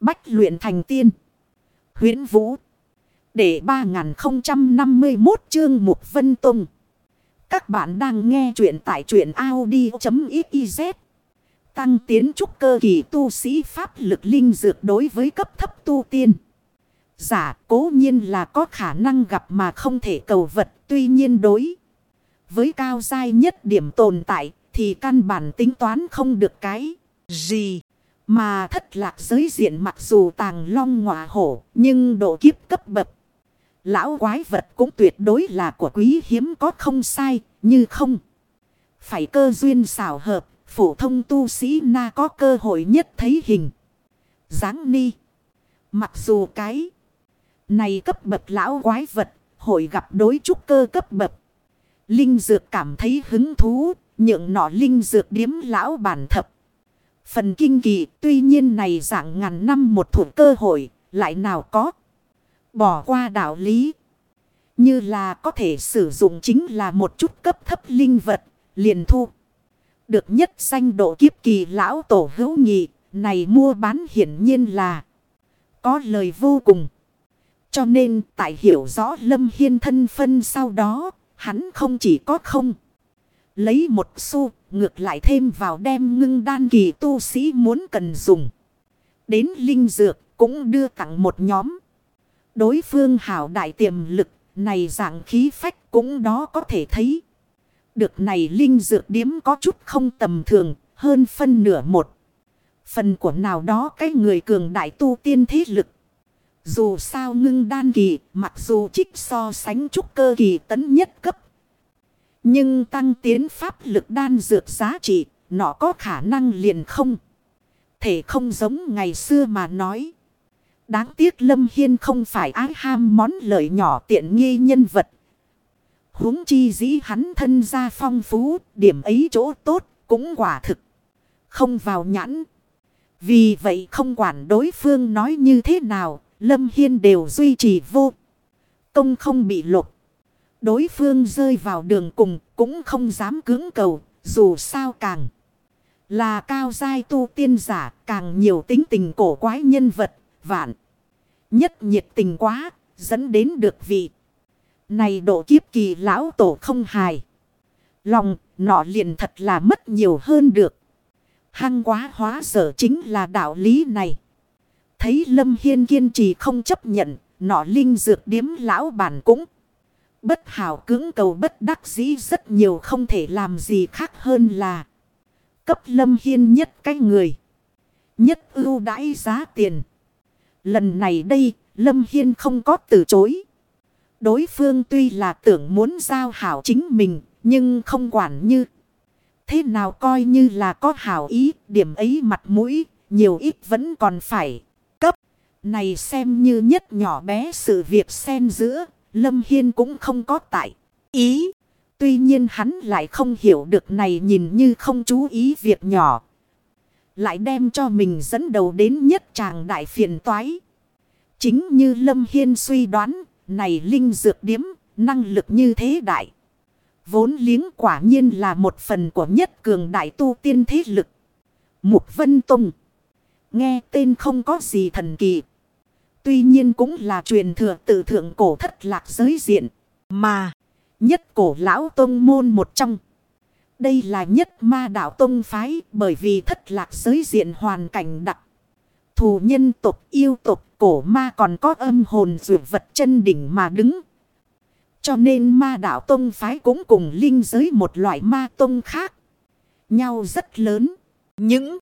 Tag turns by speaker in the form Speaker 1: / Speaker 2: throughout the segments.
Speaker 1: Bách luyện thành tiên. huyễn Vũ. Để 3051 chương Mục Vân tông Các bạn đang nghe truyện tại truyện Audi.xyz. Tăng tiến trúc cơ kỳ tu sĩ pháp lực linh dược đối với cấp thấp tu tiên. Giả cố nhiên là có khả năng gặp mà không thể cầu vật. Tuy nhiên đối với cao dai nhất điểm tồn tại thì căn bản tính toán không được cái gì. Mà thất lạc giới diện mặc dù tàng long ngọa hổ, nhưng độ kiếp cấp bậc. Lão quái vật cũng tuyệt đối là của quý hiếm có không sai, như không. Phải cơ duyên xảo hợp, phổ thông tu sĩ na có cơ hội nhất thấy hình. dáng ni. Mặc dù cái này cấp bậc lão quái vật, hội gặp đối trúc cơ cấp bậc. Linh dược cảm thấy hứng thú, nhượng nọ linh dược điếm lão bản thập. Phần kinh kỳ tuy nhiên này dạng ngàn năm một thủ cơ hội, lại nào có. Bỏ qua đạo lý. Như là có thể sử dụng chính là một chút cấp thấp linh vật, liền thu. Được nhất danh độ kiếp kỳ lão tổ hữu nghị này mua bán hiển nhiên là có lời vô cùng. Cho nên tại hiểu rõ Lâm Hiên thân phân sau đó, hắn không chỉ có không. Lấy một xu, ngược lại thêm vào đem ngưng đan kỳ tu sĩ muốn cần dùng. Đến linh dược cũng đưa tặng một nhóm. Đối phương hảo đại tiềm lực, này dạng khí phách cũng đó có thể thấy. Được này linh dược điếm có chút không tầm thường, hơn phân nửa một. Phần của nào đó cái người cường đại tu tiên thế lực. Dù sao ngưng đan kỳ, mặc dù trích so sánh trúc cơ kỳ tấn nhất cấp. Nhưng tăng tiến pháp lực đan dược giá trị, nó có khả năng liền không. Thể không giống ngày xưa mà nói. Đáng tiếc Lâm Hiên không phải ái ham món lợi nhỏ tiện nghi nhân vật. huống chi dĩ hắn thân gia phong phú, điểm ấy chỗ tốt, cũng quả thực. Không vào nhãn. Vì vậy không quản đối phương nói như thế nào, Lâm Hiên đều duy trì vô. Công không bị lột. Đối phương rơi vào đường cùng cũng không dám cưỡng cầu, dù sao càng là cao giai tu tiên giả, càng nhiều tính tình cổ quái nhân vật, vạn. Nhất nhiệt tình quá, dẫn đến được vị. Này độ kiếp kỳ lão tổ không hài. Lòng, nọ liền thật là mất nhiều hơn được. Hăng quá hóa sở chính là đạo lý này. Thấy Lâm Hiên kiên trì không chấp nhận, nọ linh dược điếm lão bản cũng. Bất hảo cứng cầu bất đắc dĩ rất nhiều không thể làm gì khác hơn là. Cấp Lâm Hiên nhất cái người. Nhất ưu đãi giá tiền. Lần này đây, Lâm Hiên không có từ chối. Đối phương tuy là tưởng muốn giao hảo chính mình, nhưng không quản như. Thế nào coi như là có hảo ý, điểm ấy mặt mũi, nhiều ít vẫn còn phải. Cấp, này xem như nhất nhỏ bé sự việc xen giữa, Lâm Hiên cũng không có tại. Ý, tuy nhiên hắn lại không hiểu được này nhìn như không chú ý việc nhỏ. Lại đem cho mình dẫn đầu đến nhất tràng đại phiền toái. Chính như Lâm Hiên suy đoán, này linh dược điếm, năng lực như thế đại. Vốn liếng quả nhiên là một phần của nhất cường đại tu tiên thế lực. Mục Vân Tùng. Nghe tên không có gì thần kỳ. Tuy nhiên cũng là truyền thừa tự thượng cổ thất lạc giới diện. Mà nhất cổ lão tông môn một trong. Đây là nhất ma đạo tông phái bởi vì thất lạc giới diện hoàn cảnh đặc. Thù nhân tộc yêu tộc cổ ma còn có âm hồn dù vật chân đỉnh mà đứng. Cho nên ma đạo tông phái cũng cùng linh giới một loại ma tông khác. Nhau rất lớn. Những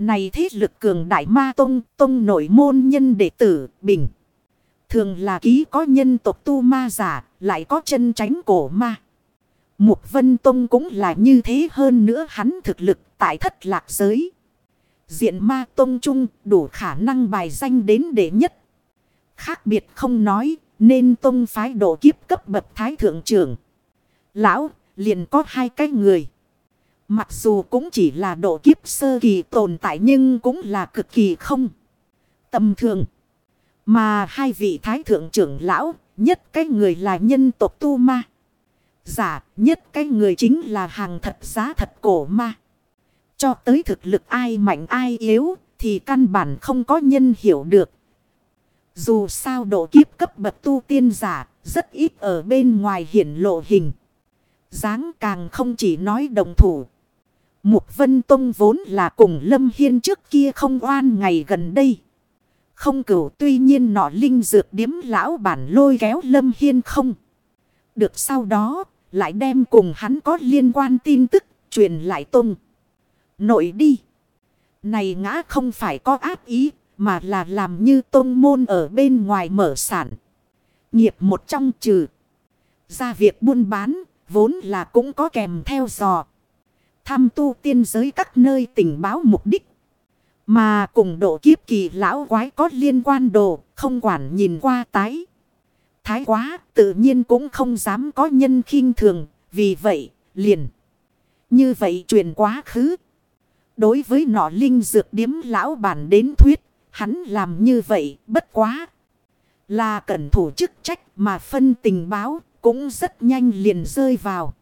Speaker 1: này thế lực cường đại ma tông, tông nội môn nhân đệ tử, bình. Thường là ký có nhân tộc tu ma giả, lại có chân tránh cổ ma. Mục Vân Tông cũng là như thế hơn nữa hắn thực lực tại thất lạc giới. Diện ma tông trung đủ khả năng bài danh đến đệ nhất. Khác biệt không nói nên tông phái độ kiếp cấp bậc thái thượng trưởng. Lão liền có hai cái người. Mặc dù cũng chỉ là độ kiếp sơ kỳ tồn tại nhưng cũng là cực kỳ không tầm thường. Mà hai vị thái thượng trưởng lão, nhất cái người là nhân tộc tu ma. Giả, nhất cái người chính là hàng thật giá thật cổ ma. Cho tới thực lực ai mạnh ai yếu, thì căn bản không có nhân hiểu được. Dù sao độ kiếp cấp bậc tu tiên giả rất ít ở bên ngoài hiển lộ hình. dáng càng không chỉ nói đồng thủ. Mục Vân Tông vốn là cùng Lâm Hiên trước kia không oan ngày gần đây. Không cửu tuy nhiên nọ linh dược điếm lão bản lôi kéo Lâm Hiên không. Được sau đó, lại đem cùng hắn có liên quan tin tức, truyền lại Tông. Nội đi. Này ngã không phải có ác ý, mà là làm như Tông môn ở bên ngoài mở sản. Nghiệp một trong trừ. Ra việc buôn bán, vốn là cũng có kèm theo dò. Thăm tu tiên giới các nơi tình báo mục đích. Mà cùng độ kiếp kỳ lão quái có liên quan đồ, không quản nhìn qua tái. Thái quá, tự nhiên cũng không dám có nhân khinh thường, vì vậy, liền. Như vậy truyền quá khứ. Đối với nọ linh dược điếm lão bản đến thuyết, hắn làm như vậy, bất quá. Là cẩn thủ chức trách mà phân tình báo, cũng rất nhanh liền rơi vào.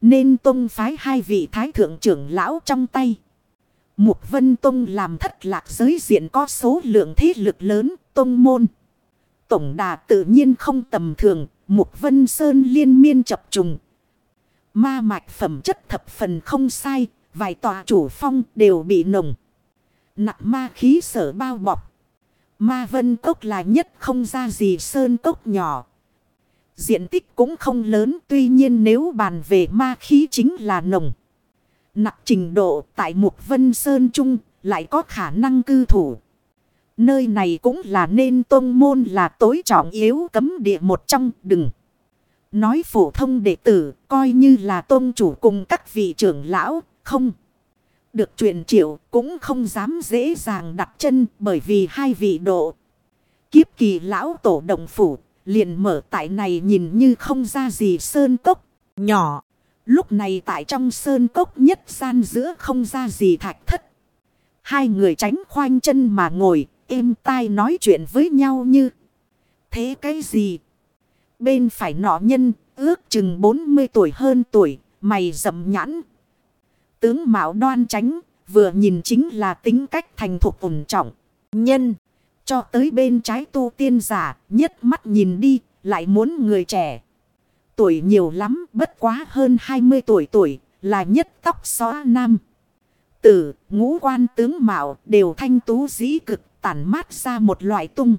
Speaker 1: Nên tông phái hai vị thái thượng trưởng lão trong tay. Mục Vân Tông làm thất lạc giới diện có số lượng thế lực lớn, tông môn. Tổng đà tự nhiên không tầm thường, Mục Vân Sơn liên miên chập trùng. Ma mạch phẩm chất thập phần không sai, vài tòa chủ phong đều bị nồng. Nặng ma khí sở bao bọc. Ma vân cốc là nhất không ra gì sơn cốc nhỏ. Diện tích cũng không lớn, tuy nhiên nếu bàn về ma khí chính là nồng. Nặng trình độ tại Mục Vân Sơn Trung lại có khả năng cư thủ. Nơi này cũng là nên tôn môn là tối trọng yếu cấm địa một trong, đừng. Nói phổ thông đệ tử, coi như là tôn chủ cùng các vị trưởng lão, không. Được truyền triệu cũng không dám dễ dàng đặt chân bởi vì hai vị độ. Kiếp kỳ lão tổ đồng phủ liền mở tại này nhìn như không ra gì sơn cốc nhỏ. Lúc này tại trong sơn cốc nhất gian giữa không ra gì thạch thất. Hai người tránh khoanh chân mà ngồi, êm tai nói chuyện với nhau như. Thế cái gì? Bên phải nọ nhân, ước chừng 40 tuổi hơn tuổi, mày rậm nhãn. Tướng mạo đoan tránh, vừa nhìn chính là tính cách thành thục ổn trọng. Nhân, cho tới bên trái tu tiên giả, nhất mắt nhìn đi, lại muốn người trẻ tuổi nhiều lắm, bất quá hơn 20 tuổi tuổi, là nhất tóc xóa nam. Tử, ngũ quan tướng mạo đều thanh tú dĩ cực tản mát ra một loại tung.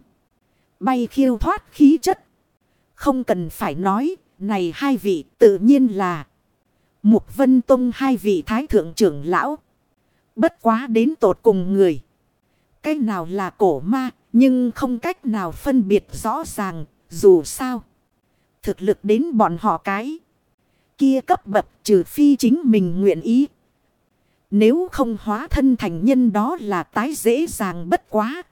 Speaker 1: Bay khiêu thoát khí chất. Không cần phải nói, này hai vị tự nhiên là Mục Vân Tông hai vị thái thượng trưởng lão. Bất quá đến tột cùng người. Cái nào là cổ ma, nhưng không cách nào phân biệt rõ ràng, dù sao. Thực lực đến bọn họ cái. Kia cấp bậc trừ phi chính mình nguyện ý. Nếu không hóa thân thành nhân đó là tái dễ dàng bất quá.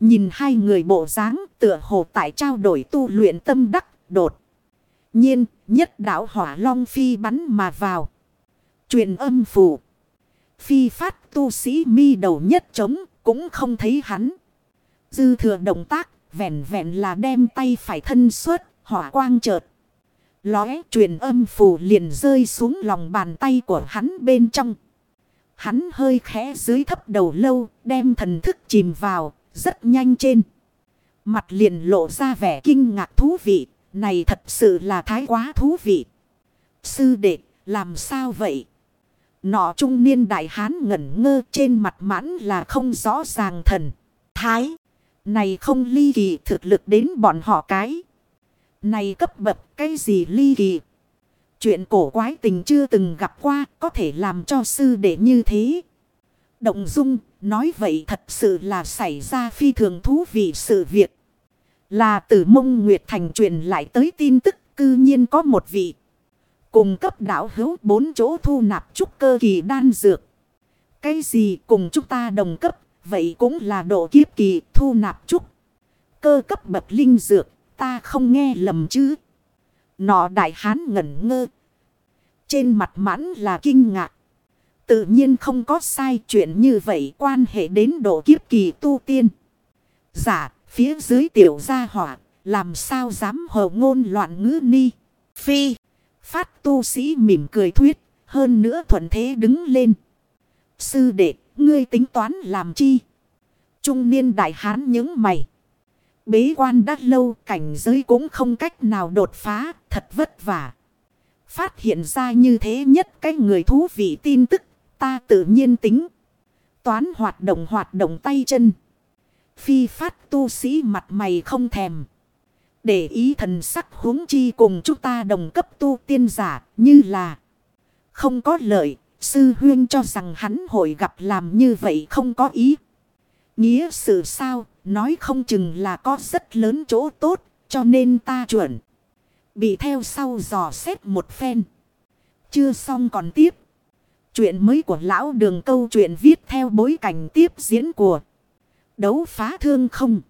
Speaker 1: Nhìn hai người bộ dáng tựa hồ tại trao đổi tu luyện tâm đắc đột. Nhiên nhất đạo hỏa long phi bắn mà vào. truyền âm phủ Phi phát tu sĩ mi đầu nhất trống cũng không thấy hắn. Dư thừa động tác vẹn vẹn là đem tay phải thân suốt hỏa quang chợt. Lóe truyền âm phù liền rơi xuống lòng bàn tay của hắn bên trong. Hắn hơi khẽ dưới thấp đầu lâu, đem thần thức chìm vào, rất nhanh trên. Mặt liền lộ ra vẻ kinh ngạc thú vị, này thật sự là thái quá thú vị. Sư đệ, làm sao vậy? Nọ trung niên đại hán ngẩn ngơ trên mặt mãn là không rõ ràng thần. Thái, này không ly kỳ thực lực đến bọn họ cái. Này cấp bậc cái gì ly kỳ. Chuyện cổ quái tình chưa từng gặp qua có thể làm cho sư đệ như thế. Động dung nói vậy thật sự là xảy ra phi thường thú vị sự việc. Là từ mông Nguyệt Thành truyền lại tới tin tức cư nhiên có một vị. Cùng cấp đảo hữu bốn chỗ thu nạp trúc cơ kỳ đan dược. Cái gì cùng chúng ta đồng cấp, vậy cũng là độ kiếp kỳ thu nạp trúc. Cơ cấp bậc linh dược, ta không nghe lầm chứ. Nọ đại hán ngẩn ngơ. Trên mặt mãn là kinh ngạc. Tự nhiên không có sai chuyện như vậy quan hệ đến độ kiếp kỳ tu tiên. Giả, phía dưới tiểu gia hỏa, làm sao dám hờ ngôn loạn ngữ ni. Phi, phát tu sĩ mỉm cười thuyết, hơn nữa thuận thế đứng lên. Sư đệ, ngươi tính toán làm chi? Trung niên đại hán những mày. Bế quan đã lâu cảnh giới cũng không cách nào đột phá, thật vất vả. Phát hiện ra như thế nhất cái người thú vị tin tức, ta tự nhiên tính. Toán hoạt động hoạt động tay chân. Phi phát tu sĩ mặt mày không thèm. Để ý thần sắc huống chi cùng chúng ta đồng cấp tu tiên giả như là không có lợi. Sư huyên cho rằng hắn hội gặp làm như vậy không có ý. Nghĩa sự sao, nói không chừng là có rất lớn chỗ tốt, cho nên ta chuẩn. Bị theo sau dò xét một phen. Chưa xong còn tiếp. Chuyện mới của lão đường câu chuyện viết theo bối cảnh tiếp diễn của đấu phá thương không.